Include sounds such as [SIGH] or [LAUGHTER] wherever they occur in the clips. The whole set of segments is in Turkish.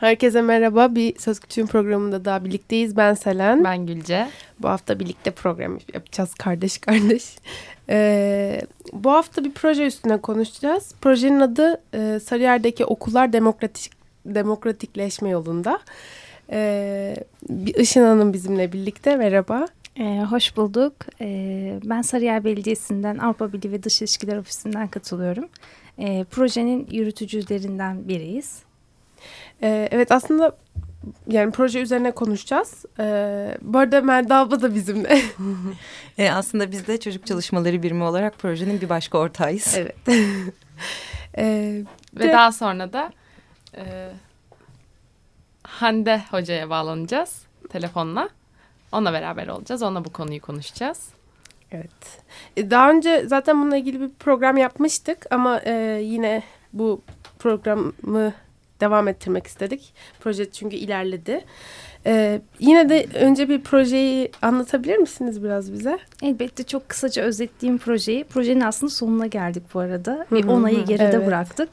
Herkese merhaba. Bir Söz Küçüğün programında daha birlikteyiz. Ben Selen. Ben Gülce. Bu hafta birlikte program yapacağız kardeş kardeş. [LAUGHS] Ee, bu hafta bir proje üstüne konuşacağız. Projenin adı e, Sarıyer'deki okullar demokratik demokratikleşme yolunda. Ee, Işın Hanım bizimle birlikte. Merhaba. Ee, hoş bulduk. Ee, ben Sarıyer Belediyesi'nden Avrupa Birliği ve Dış İlişkiler Ofisi'nden katılıyorum. Ee, projenin yürütücülerinden biriyiz. Ee, evet aslında yani proje üzerine konuşacağız. Ee, bu arada Melda abla da bizimle. [LAUGHS] e, aslında biz de çocuk çalışmaları birimi olarak projenin bir başka ortağıyız. Evet. [LAUGHS] ee, Ve de, daha sonra da e, Hande Hoca'ya bağlanacağız telefonla. Onunla beraber olacağız. Onunla bu konuyu konuşacağız. Evet. E, daha önce zaten bununla ilgili bir program yapmıştık ama e, yine bu programı devam ettirmek istedik. Proje çünkü ilerledi. Ee, yine de önce bir projeyi anlatabilir misiniz biraz bize? Elbette çok kısaca özetleyeyim projeyi. Projenin aslında sonuna geldik bu arada. Bir 10 ayı geride evet. bıraktık.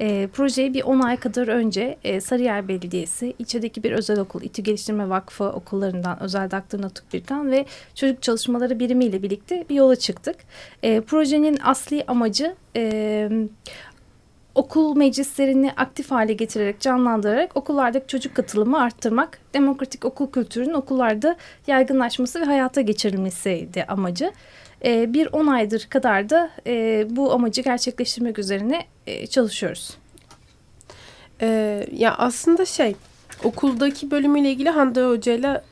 E, projeyi bir 10 ay kadar önce e, Sarıyer Belediyesi, içerideki bir özel okul, İTÜ Geliştirme Vakfı okullarından Özel Daktır Natuk Birkan ve Çocuk Çalışmaları Birimi ile birlikte bir yola çıktık. E, projenin asli amacı... E, okul meclislerini aktif hale getirerek canlandırarak okullardaki çocuk katılımı arttırmak, demokratik okul kültürünün okullarda yaygınlaşması ve hayata geçirilmesiydi amacı. E, bir 10 aydır kadar da e, bu amacı gerçekleştirmek üzerine e, çalışıyoruz. E, ya aslında şey okuldaki bölümüyle ilgili Hande Hoca ile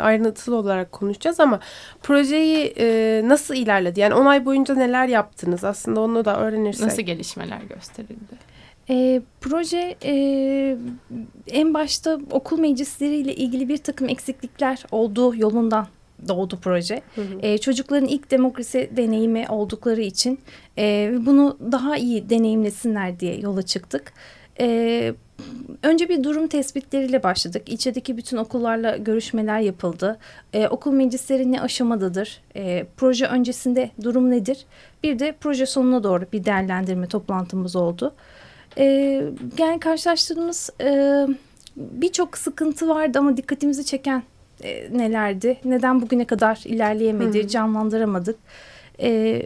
ayrıntılı olarak konuşacağız ama projeyi e, nasıl ilerledi? Yani 10 ay boyunca neler yaptınız? Aslında onu da öğrenirsek. Nasıl gelişmeler gösterildi? E, proje e, en başta okul meclisleriyle ilgili bir takım eksiklikler olduğu yolundan doğdu proje. Hı hı. E, çocukların ilk demokrasi deneyimi oldukları için e, bunu daha iyi deneyimlesinler diye yola çıktık. E, önce bir durum tespitleriyle başladık. İçerideki bütün okullarla görüşmeler yapıldı. Ee, okul meclisleri ne aşamadadır? Ee, proje öncesinde durum nedir? Bir de proje sonuna doğru bir değerlendirme toplantımız oldu. Ee, yani karşılaştığımız e, birçok sıkıntı vardı ama dikkatimizi çeken e, nelerdi? Neden bugüne kadar ilerleyemedi, Hı. canlandıramadık? E,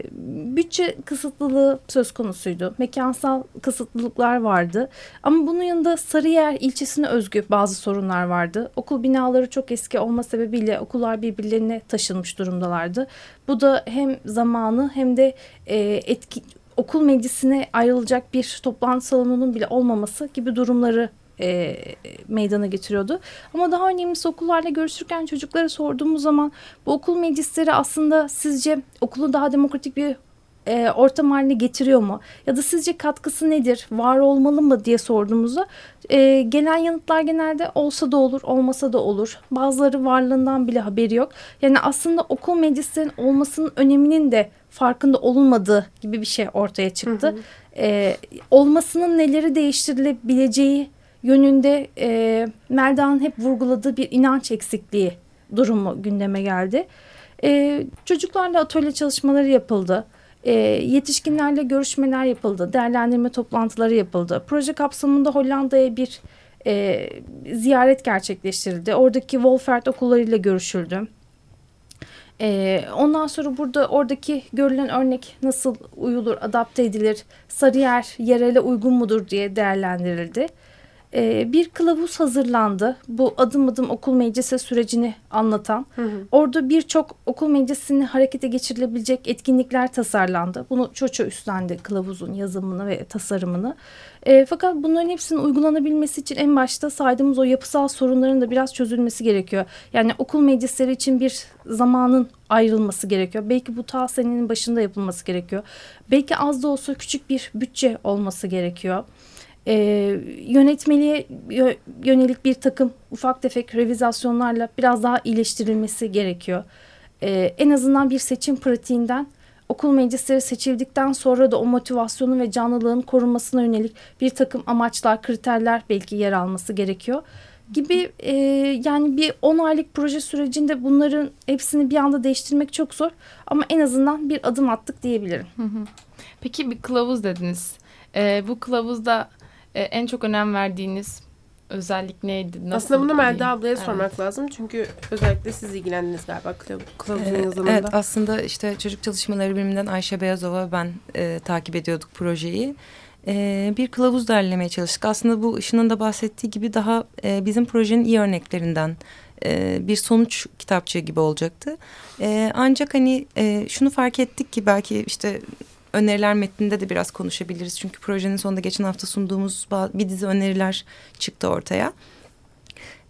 bütçe kısıtlılığı söz konusuydu. Mekansal kısıtlılıklar vardı. Ama bunun yanında Sarıyer ilçesine özgü bazı sorunlar vardı. Okul binaları çok eski olma sebebiyle okullar birbirlerine taşınmış durumdalardı. Bu da hem zamanı hem de e, etki, okul meclisine ayrılacak bir toplantı salonunun bile olmaması gibi durumları e, meydana getiriyordu. Ama daha önemlisi okullarla görüşürken çocuklara sorduğumuz zaman bu okul meclisleri aslında sizce okulu daha demokratik bir e, ortam haline getiriyor mu? Ya da sizce katkısı nedir? Var olmalı mı diye sorduğumuzda e, gelen yanıtlar genelde olsa da olur, olmasa da olur. Bazıları varlığından bile haberi yok. Yani aslında okul meclislerinin olmasının öneminin de farkında olunmadığı gibi bir şey ortaya çıktı. Hı hı. E, olmasının neleri değiştirilebileceği yönünde e, Melda'nın hep vurguladığı bir inanç eksikliği durumu gündeme geldi. E, çocuklarla atölye çalışmaları yapıldı. E, yetişkinlerle görüşmeler yapıldı. Değerlendirme toplantıları yapıldı. Proje kapsamında Hollanda'ya bir e, ziyaret gerçekleştirildi. Oradaki Wolfert okullarıyla görüşüldü. Ee, ondan sonra burada oradaki görülen örnek nasıl uyulur, adapte edilir, Sarıyer yerele uygun mudur diye değerlendirildi e, bir kılavuz hazırlandı. Bu adım adım okul meclisi sürecini anlatan. Hı hı. Orada birçok okul meclisini harekete geçirilebilecek etkinlikler tasarlandı. Bunu Çoço üstlendi kılavuzun yazımını ve tasarımını. E, fakat bunların hepsinin uygulanabilmesi için en başta saydığımız o yapısal sorunların da biraz çözülmesi gerekiyor. Yani okul meclisleri için bir zamanın ayrılması gerekiyor. Belki bu ta senenin başında yapılması gerekiyor. Belki az da olsa küçük bir bütçe olması gerekiyor e, yönetmeliğe yönelik bir takım ufak tefek revizasyonlarla biraz daha iyileştirilmesi gerekiyor. E, en azından bir seçim pratiğinden okul meclisleri seçildikten sonra da o motivasyonu ve canlılığın korunmasına yönelik bir takım amaçlar, kriterler belki yer alması gerekiyor gibi e, yani bir 10 aylık proje sürecinde bunların hepsini bir anda değiştirmek çok zor ama en azından bir adım attık diyebilirim. Peki bir kılavuz dediniz. E, bu kılavuzda e, en çok önem verdiğiniz özellik neydi? Nasıl Aslında bunu Melda ablaya Evet. sormak lazım. Çünkü özellikle siz ilgilendiniz galiba kılav- kılavuzun Ee, yazımında. Evet aslında işte çocuk çalışmaları biriminden Ayşe Beyazova ben e, takip ediyorduk projeyi. E, bir kılavuz derlemeye çalıştık. Aslında bu Işın'ın da bahsettiği gibi daha e, bizim projenin iyi örneklerinden e, bir sonuç kitapçığı gibi olacaktı. E, ancak hani e, şunu fark ettik ki belki işte öneriler metninde de biraz konuşabiliriz. Çünkü projenin sonunda geçen hafta sunduğumuz bir dizi öneriler çıktı ortaya.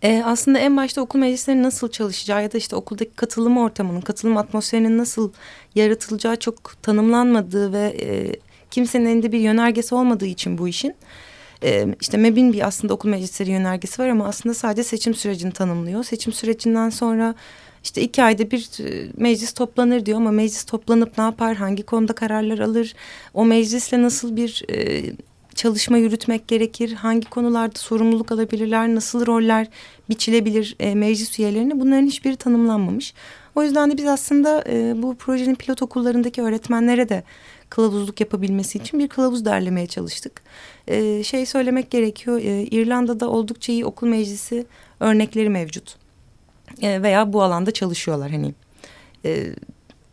Ee, aslında en başta okul meclislerinin nasıl çalışacağı ya da işte okuldaki katılım ortamının, katılım atmosferinin nasıl yaratılacağı çok tanımlanmadığı ve e, kimsenin elinde bir yönergesi olmadığı için bu işin. E, işte MEB'in bir aslında okul meclisleri yönergesi var ama aslında sadece seçim sürecini tanımlıyor. Seçim sürecinden sonra işte iki ayda bir e, meclis toplanır diyor ama meclis toplanıp ne yapar, hangi konuda kararlar alır, o meclisle nasıl bir e, çalışma yürütmek gerekir, hangi konularda sorumluluk alabilirler, nasıl roller biçilebilir e, meclis üyelerine bunların hiçbiri tanımlanmamış. O yüzden de biz aslında e, bu projenin pilot okullarındaki öğretmenlere de kılavuzluk yapabilmesi için bir kılavuz derlemeye çalıştık. E, şey söylemek gerekiyor, e, İrlanda'da oldukça iyi okul meclisi örnekleri mevcut. E, veya bu alanda çalışıyorlar hani. E,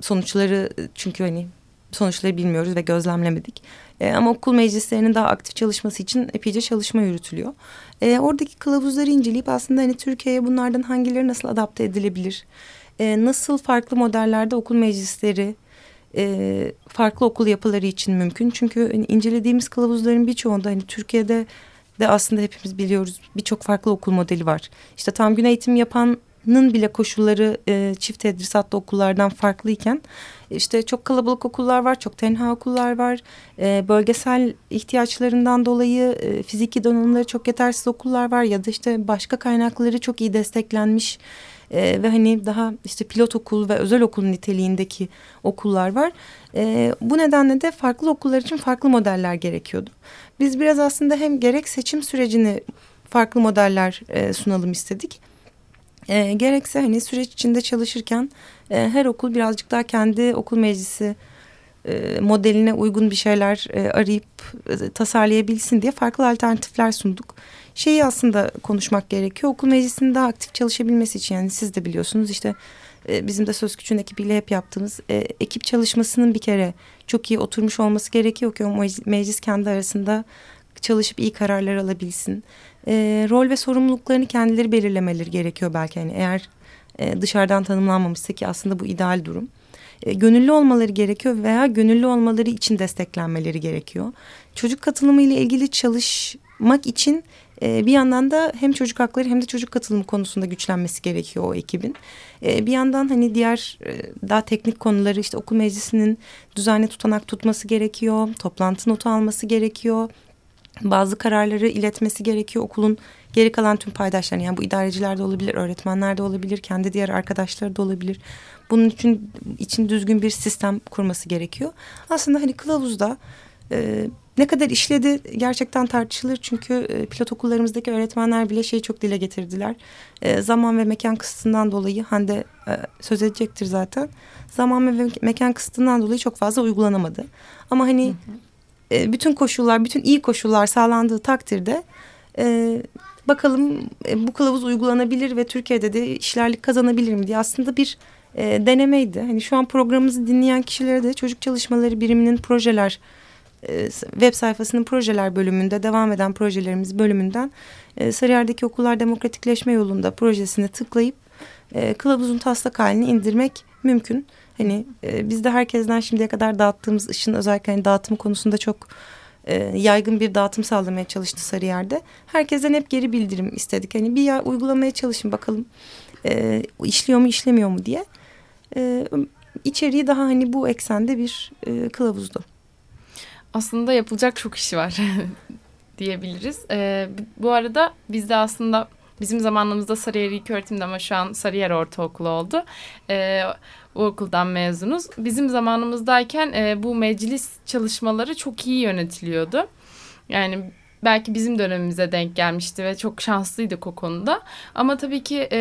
sonuçları çünkü hani sonuçları bilmiyoruz ve gözlemlemedik. E, ama okul meclislerinin daha aktif çalışması için epeyce çalışma yürütülüyor. E, oradaki kılavuzları inceleyip aslında hani Türkiye'ye bunlardan hangileri nasıl adapte edilebilir? E, nasıl farklı modellerde okul meclisleri e, farklı okul yapıları için mümkün? Çünkü hani, incelediğimiz kılavuzların birçoğunda hani Türkiye'de de aslında hepimiz biliyoruz birçok farklı okul modeli var. İşte tam gün eğitim yapanın bile koşulları e, çift tedrisatlı okullardan farklıyken işte çok kalabalık okullar var, çok tenha okullar var. E, bölgesel ihtiyaçlarından dolayı e, fiziki donanımları çok yetersiz okullar var ya da işte başka kaynakları çok iyi desteklenmiş e, ve hani daha işte pilot okul ve özel okul niteliğindeki okullar var. E, bu nedenle de farklı okullar için farklı modeller gerekiyordu. Biz biraz aslında hem gerek seçim sürecini farklı modeller e, sunalım istedik. E, gerekse hani süreç içinde çalışırken e, her okul birazcık daha kendi okul meclisi e, modeline uygun bir şeyler e, arayıp e, tasarlayabilsin diye farklı alternatifler sunduk. Şeyi aslında konuşmak gerekiyor. Okul meclisinin daha aktif çalışabilmesi için yani siz de biliyorsunuz işte e, bizim de Söz Küçüğün ekibiyle hep yaptığımız e, ekip çalışmasının bir kere çok iyi oturmuş olması gerekiyor ki o meclis, kendi arasında çalışıp iyi kararlar alabilsin. E, rol ve sorumluluklarını kendileri belirlemeleri gerekiyor belki hani eğer e, dışarıdan tanımlanmamışsa ki aslında bu ideal durum. E, gönüllü olmaları gerekiyor veya gönüllü olmaları için desteklenmeleri gerekiyor. Çocuk katılımı ile ilgili çalışmak için e, bir yandan da hem çocuk hakları hem de çocuk katılımı konusunda güçlenmesi gerekiyor o ekibin. E, bir yandan hani diğer e, daha teknik konuları işte okul meclisinin düzenli tutanak tutması gerekiyor. Toplantı notu alması gerekiyor. Bazı kararları iletmesi gerekiyor okulun geri kalan tüm paydaşlarına. Yani bu idareciler de olabilir, öğretmenler de olabilir, kendi diğer arkadaşları da olabilir. Bunun için için düzgün bir sistem kurması gerekiyor. Aslında hani kılavuzda e, ne kadar işledi gerçekten tartışılır. Çünkü e, pilot okullarımızdaki öğretmenler bile şeyi çok dile getirdiler. E, zaman ve mekan kısıtından dolayı Hande e, söz edecektir zaten. Zaman ve mekan kısıtından dolayı çok fazla uygulanamadı. Ama hani e, bütün koşullar, bütün iyi koşullar sağlandığı takdirde e, bakalım e, bu kılavuz uygulanabilir ve Türkiye'de de işlerlik kazanabilir mi diye aslında bir e, denemeydi. Hani şu an programımızı dinleyen kişilere de çocuk çalışmaları biriminin projeler e, web sayfasının projeler bölümünde devam eden projelerimiz bölümünden e, Sarıyer'deki okullar demokratikleşme yolunda projesine tıklayıp e, kılavuzun taslak halini indirmek mümkün. Hani e, biz de herkesten şimdiye kadar dağıttığımız ışın özellikle hani dağıtım konusunda çok e, yaygın bir dağıtım sağlamaya çalıştı Sarıyer'de. Herkesten hep geri bildirim istedik. Hani bir ya uygulamaya çalışın bakalım e, işliyor mu işlemiyor mu diye. E, içeriği daha hani bu eksende bir e, kılavuzdu. Aslında yapılacak çok işi var [LAUGHS] diyebiliriz. Ee, bu arada bizde aslında bizim zamanımızda Sarıyer İlköğretim'de ama şu an Sarıyer Ortaokulu oldu. Ee, bu okuldan mezunuz. Bizim zamanımızdayken e, bu meclis çalışmaları çok iyi yönetiliyordu. Yani belki bizim dönemimize denk gelmişti ve çok şanslıydık o konuda. Ama tabii ki e,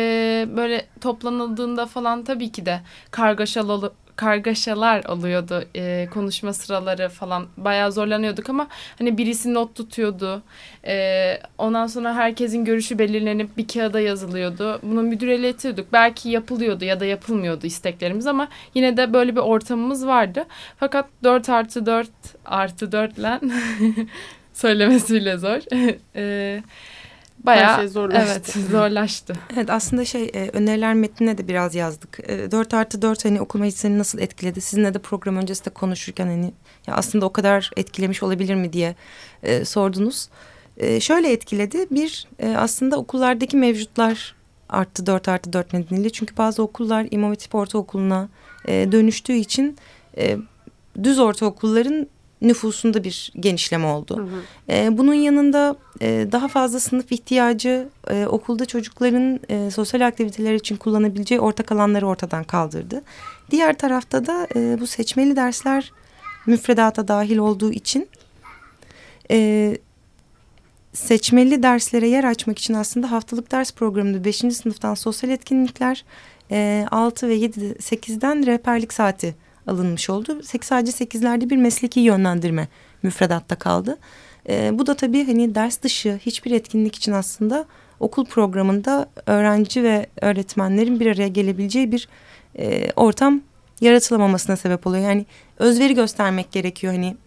böyle toplanıldığında falan tabii ki de kargaşalı kargaşalar oluyordu. E, konuşma sıraları falan bayağı zorlanıyorduk ama hani birisi not tutuyordu. E, ondan sonra herkesin görüşü belirlenip bir kağıda yazılıyordu. Bunu müdüre iletiyorduk. Belki yapılıyordu ya da yapılmıyordu isteklerimiz ama yine de böyle bir ortamımız vardı. Fakat 4 artı 4 artı 4 ile [LAUGHS] söylemesi bile zor. [LAUGHS] e, bayağı Her şey zorlaştı. Evet [LAUGHS] zorlaştı. Evet aslında şey e, öneriler metnine de biraz yazdık. E, 4 artı 4 hani okul meclisini nasıl etkiledi? Sizinle de program öncesinde konuşurken hani ya aslında o kadar etkilemiş olabilir mi diye e, sordunuz. E, şöyle etkiledi. Bir e, aslında okullardaki mevcutlar arttı 4 artı 4 nedeniyle. Çünkü bazı okullar İmam Hatip Ortaokulu'na e, dönüştüğü için e, düz ortaokulların nüfusunda bir genişleme oldu. Hı hı. E, bunun yanında e, daha fazla sınıf ihtiyacı e, okulda çocukların e, sosyal aktiviteler için kullanabileceği ortak alanları ortadan kaldırdı. Diğer tarafta da e, bu seçmeli dersler müfredata dahil olduğu için e, seçmeli derslere yer açmak için aslında haftalık ders programında 5. sınıftan sosyal etkinlikler e, 6 ve 7 8'den rehberlik saati alınmış oldu. Sadece sekizlerde bir mesleki yönlendirme müfredatta kaldı. E, bu da tabii hani ders dışı hiçbir etkinlik için aslında okul programında öğrenci ve öğretmenlerin bir araya gelebileceği bir e, ortam yaratılamamasına sebep oluyor. Yani özveri göstermek gerekiyor hani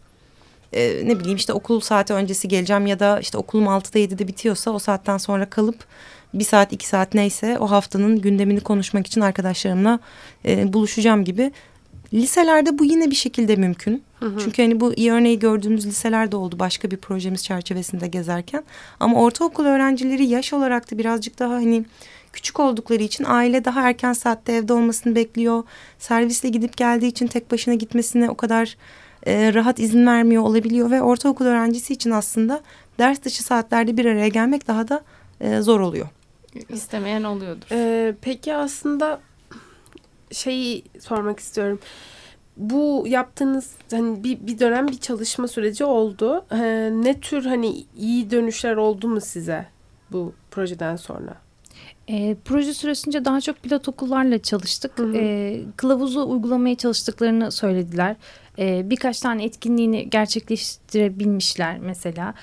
e, ne bileyim işte okul saati öncesi geleceğim ya da işte okulum 6'da 7'de bitiyorsa o saatten sonra kalıp bir saat iki saat neyse o haftanın gündemini konuşmak için arkadaşlarımla e, buluşacağım gibi Liselerde bu yine bir şekilde mümkün. Hı hı. Çünkü hani bu iyi örneği gördüğümüz liselerde oldu başka bir projemiz çerçevesinde gezerken. Ama ortaokul öğrencileri yaş olarak da birazcık daha hani küçük oldukları için aile daha erken saatte evde olmasını bekliyor. Servisle gidip geldiği için tek başına gitmesine o kadar e, rahat izin vermiyor olabiliyor. Ve ortaokul öğrencisi için aslında ders dışı saatlerde bir araya gelmek daha da e, zor oluyor. İstemeyen oluyordur. Ee, peki aslında şeyi sormak istiyorum. Bu yaptığınız hani bir, bir dönem bir çalışma süreci oldu. Ee, ne tür hani iyi dönüşler oldu mu size bu projeden sonra? E, proje süresince daha çok pilot okullarla çalıştık. Hı hı. E, kılavuzu uygulamaya çalıştıklarını söylediler. E, birkaç tane etkinliğini gerçekleştirebilmişler mesela.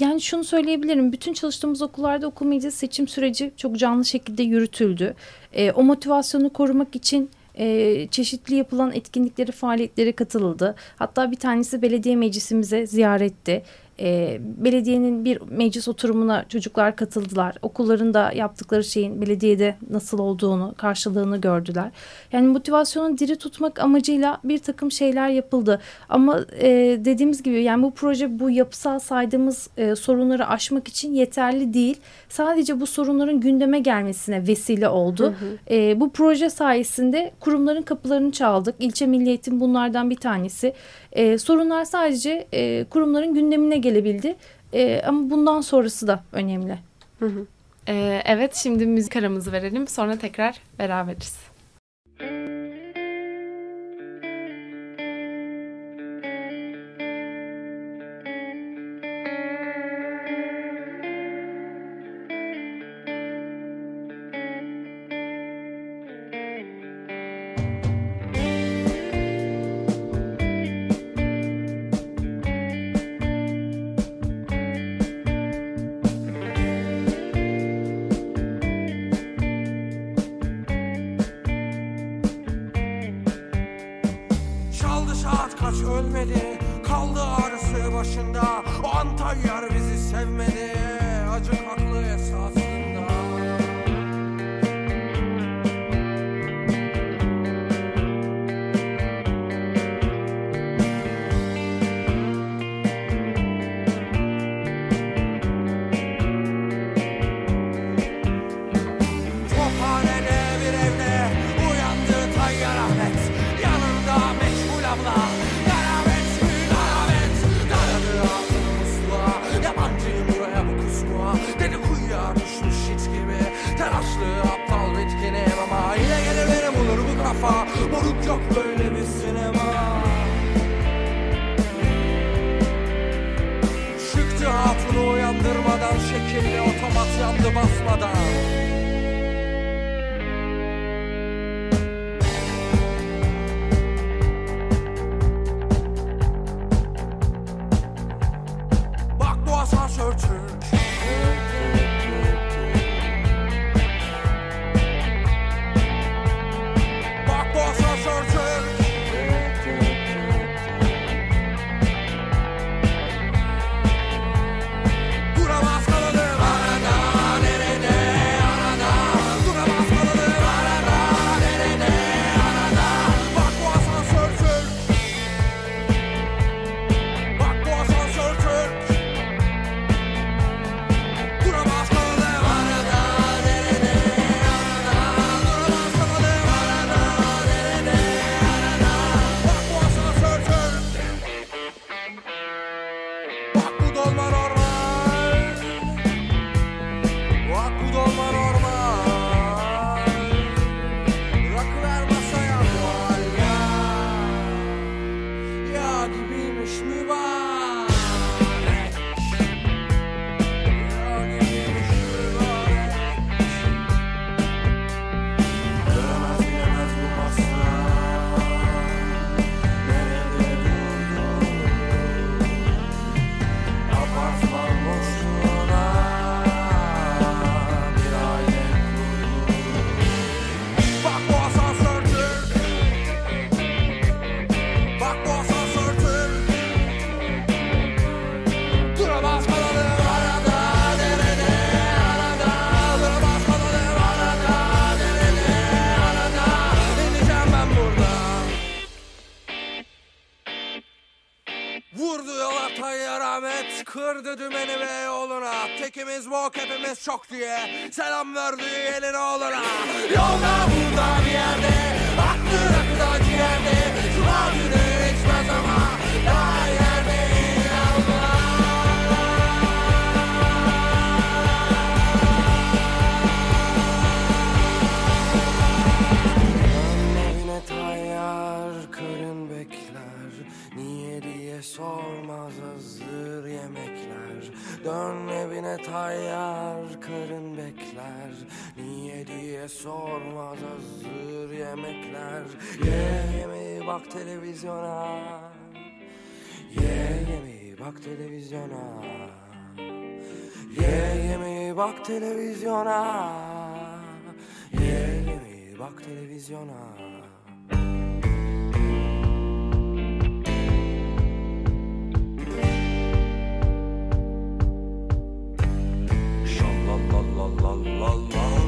Yani şunu söyleyebilirim. Bütün çalıştığımız okullarda okul meclis seçim süreci çok canlı şekilde yürütüldü. E, o motivasyonu korumak için e, çeşitli yapılan etkinlikleri, faaliyetlere katılıldı. Hatta bir tanesi belediye meclisimize ziyaretti e, belediyenin bir meclis oturumuna çocuklar katıldılar. Okullarında yaptıkları şeyin belediyede nasıl olduğunu, karşılığını gördüler. Yani motivasyonu diri tutmak amacıyla bir takım şeyler yapıldı. Ama e, dediğimiz gibi yani bu proje bu yapısal saydığımız e, sorunları aşmak için yeterli değil. Sadece bu sorunların gündeme gelmesine vesile oldu. Hı hı. E, bu proje sayesinde kurumların kapılarını çaldık. İlçe Milli Eğitim bunlardan bir tanesi. E, sorunlar sadece e, kurumların gündemine gelebildi. E, ama bundan sonrası da önemli. Hı hı. E, evet şimdi müzik aramızı verelim sonra tekrar beraberiz. Maraş ölmedi Kaldı ağrısı başında. Antalya bizi sevmedi. Acı haklı esas. kafa. Moruk yok böyle bir sinema. Çıktı hatunu uyandırmadan Şekilli otomat yandı basmadan. Çok diye Selam verdi elin oğluna Yolda sormaz hazır yemekler Ye yemeği bak televizyona Ye yemeği bak televizyona Ye yemeği bak televizyona Ye yemeği bak televizyona Şalalalalalalala. Şalalalalala.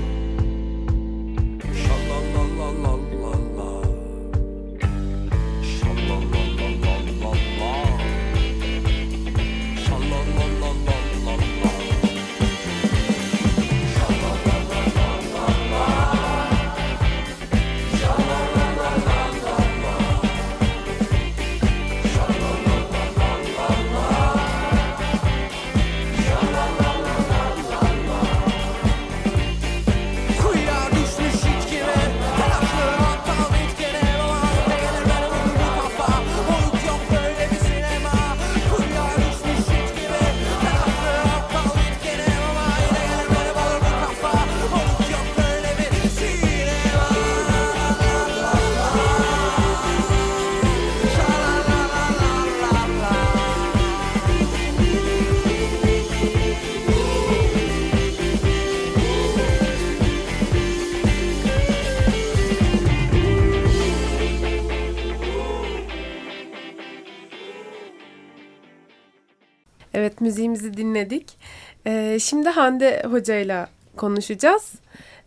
Müziğimizi dinledik. Ee, şimdi Hande hocayla konuşacağız.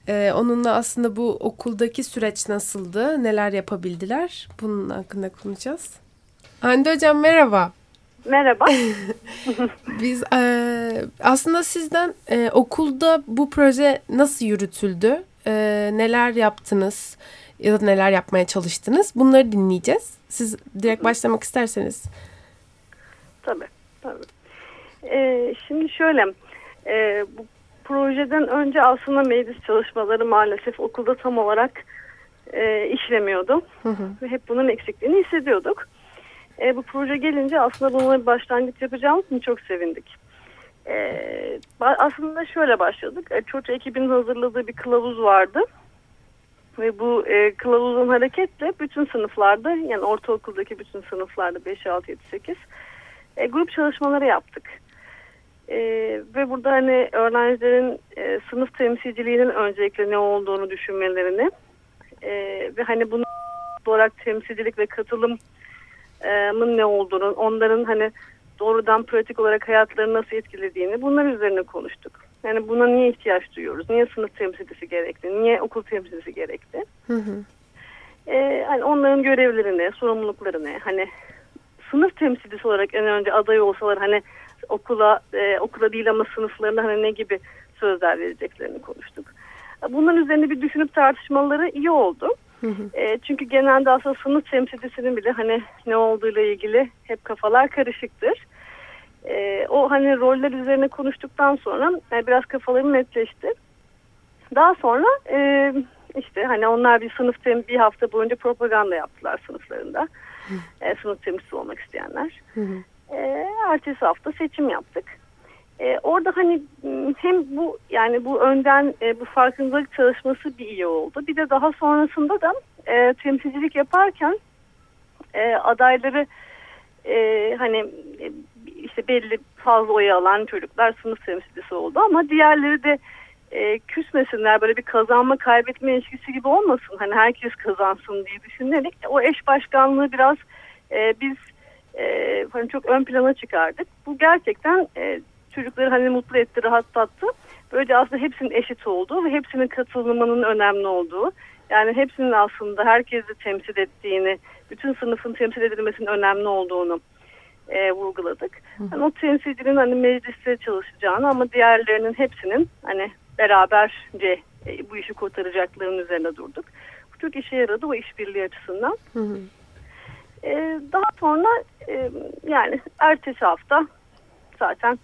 Ee, onunla aslında bu okuldaki süreç nasıldı, neler yapabildiler bunun hakkında konuşacağız. Hande hocam merhaba. Merhaba. [LAUGHS] Biz e, aslında sizden e, okulda bu proje nasıl yürütüldü, e, neler yaptınız ya da neler yapmaya çalıştınız bunları dinleyeceğiz. Siz direkt başlamak isterseniz. tabii, tabii. Ee, şimdi şöyle, e, bu projeden önce aslında meclis çalışmaları maalesef okulda tam olarak e, işlemiyordu. Hı hı. Ve hep bunun eksikliğini hissediyorduk. E, bu proje gelince aslında bununla bir başlangıç yapacağımız için çok sevindik. E, aslında şöyle başladık. E, Çocuk ekibinin hazırladığı bir kılavuz vardı. Ve bu e, kılavuzun hareketle bütün sınıflarda yani ortaokuldaki bütün sınıflarda 5, 6, 7, 8 e, grup çalışmaları yaptık. E, ve burada hani öğrencilerin e, sınıf temsilciliğinin öncelikle ne olduğunu düşünmelerini e, ve hani bunu [LAUGHS] olarak temsilcilik ve katılımın ne olduğunu, onların hani doğrudan pratik olarak hayatlarını nasıl etkilediğini bunlar üzerine konuştuk. Yani buna niye ihtiyaç duyuyoruz? Niye sınıf temsilcisi gerekli? Niye okul temsilcisi gerekli? Hı hı. Ee, hani onların görevlerini, sorumluluklarını, hani sınıf temsilcisi olarak en önce aday olsalar hani okula e, okula değil ama sınıflarına hani ne gibi sözler vereceklerini konuştuk. Bunların üzerine bir düşünüp tartışmaları iyi oldu. Hı hı. E, çünkü genelde aslında sınıf temsilcisinin bile hani ne olduğuyla ilgili hep kafalar karışıktır. E, o hani roller üzerine konuştuktan sonra yani biraz kafalarım netleşti. Daha sonra e, işte hani onlar bir sınıf tem bir hafta boyunca propaganda yaptılar sınıflarında. E, sınıf temsilcisi olmak isteyenler. Hı hı. E, ertesi hafta seçim yaptık. E, orada hani hem bu yani bu önden e, bu farkındalık çalışması bir iyi oldu. Bir de daha sonrasında da e, temsilcilik yaparken e, adayları e, hani e, işte belli fazla oy alan çocuklar sınıf temsilcisi oldu ama diğerleri de e, küsmesinler böyle bir kazanma kaybetme ilişkisi gibi olmasın. Hani herkes kazansın diye düşünerek o eş başkanlığı biraz e, biz e, hani çok ön plana çıkardık. Bu gerçekten e, çocukları hani mutlu etti, rahatlattı. Böylece aslında hepsinin eşit olduğu ve hepsinin katılımının önemli olduğu. Yani hepsinin aslında herkesi temsil ettiğini, bütün sınıfın temsil edilmesinin önemli olduğunu e, vurguladık. Hani o temsilcinin hani mecliste çalışacağını ama diğerlerinin hepsinin hani beraberce e, bu işi kurtaracaklarının üzerine durduk. Bu çok işe yaradı o işbirliği açısından. Hı hı. E, daha sonra e, yani ertesi hafta zaten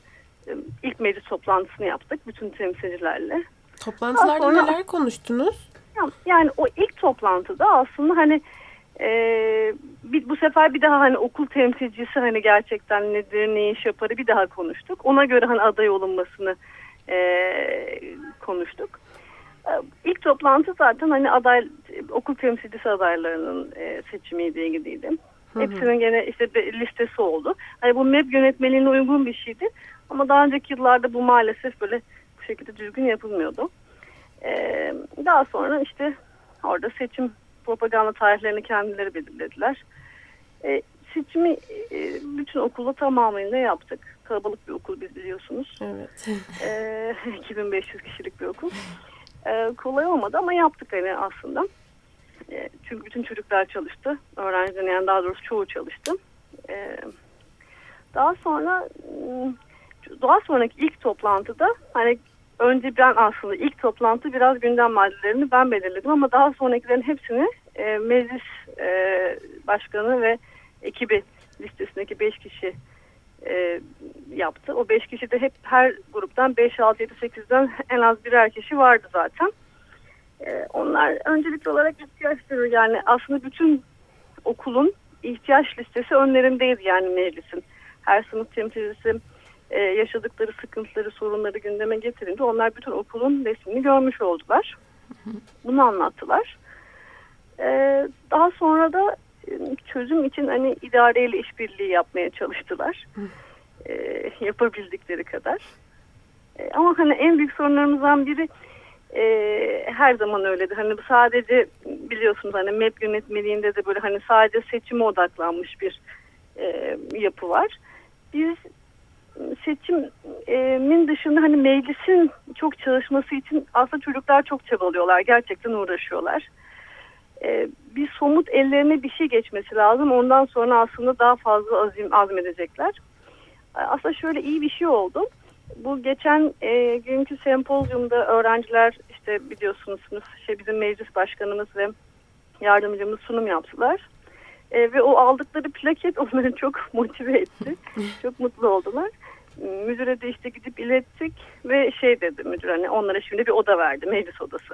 e, ilk meclis toplantısını yaptık bütün temsilcilerle. Toplantılarda Daha sonra- neler konuştunuz? Ya- Yani o ilk toplantıda aslında hani e, bir, bu sefer bir daha hani okul temsilcisi hani gerçekten nedir, ne iş yaparı bir daha konuştuk. Ona göre hani aday olunmasını e, konuştuk. E, İlk toplantı zaten hani aday okul temsilcisi adaylarının e, seçimiyle ilgiliydi. Hepsinin gene işte bir listesi oldu. Hani bu MEP yönetmeliğine uygun bir şeydi. Ama daha önceki yıllarda bu maalesef böyle bu şekilde düzgün yapılmıyordu. Ee, daha sonra işte orada seçim propaganda tarihlerini kendileri belirlediler. Ee, seçimi e, bütün okulu tamamıyla yaptık. Kalabalık bir okul biz biliyorsunuz. Evet. Ee, [LAUGHS] 2500 kişilik bir okul. Ee, kolay olmadı ama yaptık hani aslında. Çünkü bütün çocuklar çalıştı. Öğrencilerin yani daha doğrusu çoğu çalıştı. Ee, daha sonra ım, daha sonraki ilk toplantıda hani önce ben aslında ilk toplantı biraz gündem maddelerini ben belirledim ama daha sonrakilerin hepsini e, meclis e, başkanı ve ekibi listesindeki 5 kişi e, yaptı. O 5 kişi de hep her gruptan 5, 6, 7, 8'den en az birer kişi vardı zaten. E, onlar öncelikli olarak ihtiyaçları yani aslında bütün okulun ihtiyaç listesi önlerindeydi yani meclisin. Her sınıf temsilcisi e, yaşadıkları sıkıntıları, sorunları gündeme getirince onlar bütün okulun resmini görmüş oldular. Bunu anlattılar. E, daha sonra da e, çözüm için hani idareyle işbirliği yapmaya çalıştılar. E, yapabildikleri kadar. Ama hani en büyük sorunlarımızdan biri e, her zaman öyledir. Hani bu sadece biliyorsunuz hani MEP yönetmeliğinde de böyle hani sadece seçime odaklanmış bir e, yapı var. Biz seçimin dışında hani meclisin çok çalışması için aslında çocuklar çok çabalıyorlar. Gerçekten uğraşıyorlar. Ee, bir somut ellerine bir şey geçmesi lazım. Ondan sonra aslında daha fazla azim, azmedecekler. Aslında şöyle iyi bir şey oldu. Bu geçen e, günkü sempozyumda öğrenciler işte biliyorsunuz sınıf şey bizim meclis başkanımız ve yardımcımız sunum yaptılar. E, ve o aldıkları plaket [LAUGHS] onları çok motive etti. [LAUGHS] çok mutlu oldular. Müdüre de işte gidip ilettik ve şey dedi müdür hani onlara şimdi bir oda verdi meclis odası.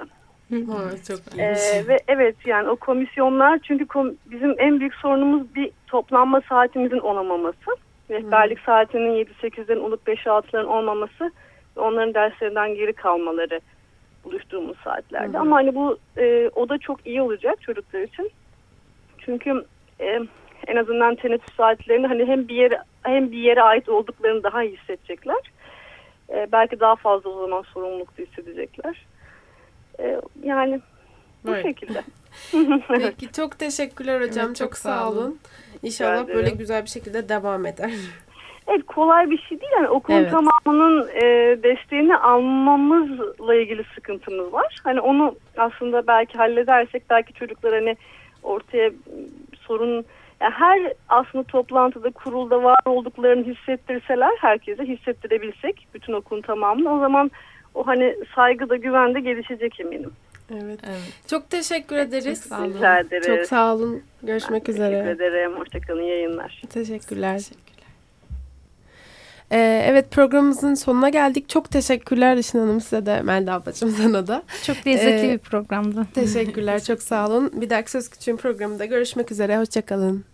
Çok. Ee, ve evet yani o komisyonlar çünkü kom- bizim en büyük sorunumuz bir toplanma saatimizin olamaması. Rehberlik saatinin 7-8'lerin olup 5-6'ların olmaması ve onların derslerinden geri kalmaları buluştuğumuz saatlerde. Ama hani bu e, o da çok iyi olacak çocuklar için. Çünkü e, en azından teneffüs saatlerinde hani hem bir yere hem bir yere ait olduklarını daha iyi hissedecekler. E, belki daha fazla o zaman sorumluluk da hissedecekler. E, yani bu Evet. şekilde. [LAUGHS] Peki [LAUGHS] çok teşekkürler hocam. Evet, çok, çok sağ sağ olun. İnşallah Rica böyle güzel bir şekilde devam eder. Evet kolay bir şey değil. Yani okulun Evet. tamamının e, desteğini almamızla ilgili sıkıntımız var. Hani onu aslında belki halledersek belki çocuklar hani ortaya sorun yani her aslında toplantıda kurulda var olduklarını hissettirseler herkese hissettirebilsek bütün okulun tamamını o zaman o hani saygı da güven de gelişecek eminim. Evet. Evet. Çok teşekkür ederiz. sağ olun. Rica ederiz. Çok sağ olun. Görüşmek Teşekkür üzere. ederim. Hoşçakalın. yayınlar. Teşekkürler. Ee, evet programımızın sonuna geldik. Çok teşekkürler Işın Hanım size de Melda ablacığım sana da. Çok lezzetli Ee, bir programdı. Teşekkürler çok sağ olun. Bir dahaki Söz Küçüğün programında görüşmek üzere. Hoşçakalın.